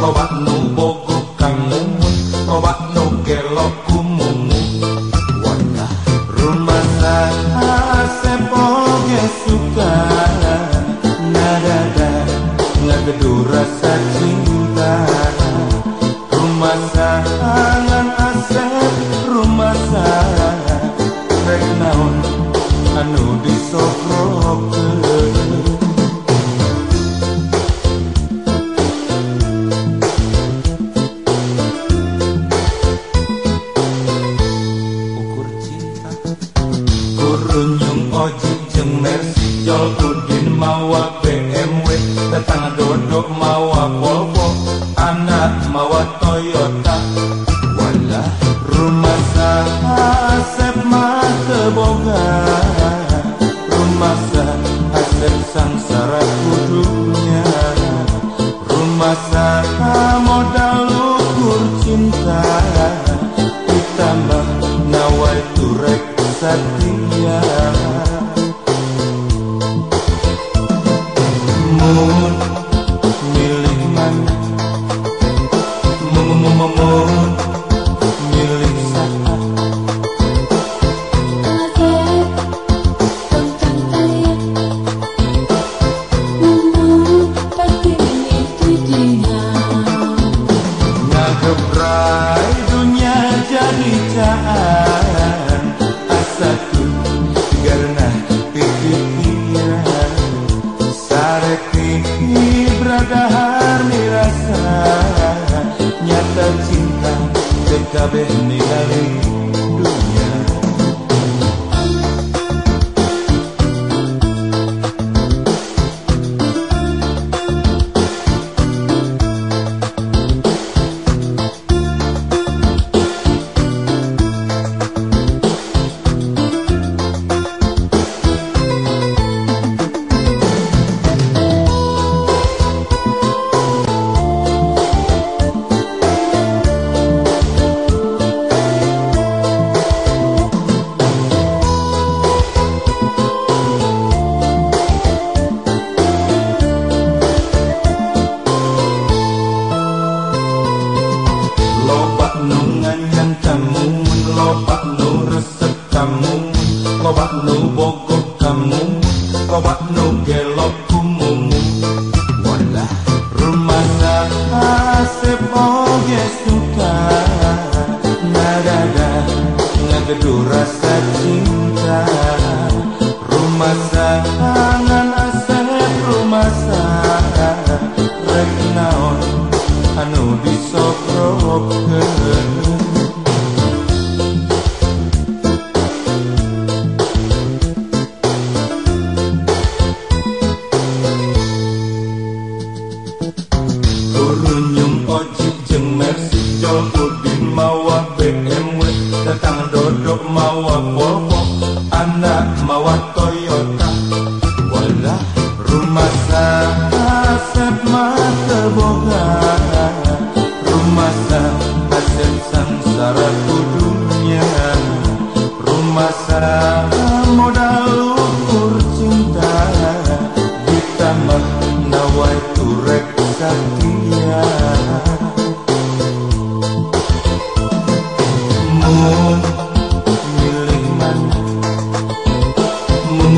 loba nu bogok kang mumut loba nu gelok kumungu wanda rumasa sepoge suka nadada ngagedu rasa cinta rumasa Kurunyung oji jeng mercy jol udin mawa BMW Tetangga dodok mawa Volvo. Anak mawa Toyota. Wala rumah asep mah keboga Rumah asep sangsara kudunya Rumah saya Ngagebrai dunia jadi caan Asaku karena pikiran Sareki beradahar mirasa Nyata cinta dekabeh ningali kamu kau bat nu bokok kamu kau bat nu gelok udin mawa BMW Datang dodok mawa Volvo Anak mawa Toyota. Walah rumah asep mata boga. Rumah saya asep sangsara kudunya. Rumah modal ukur cinta. Ditambah nawai turek setia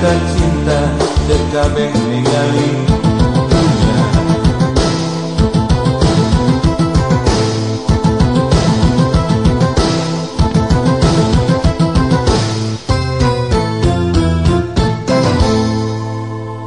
Nyata cinta dekabeh ningali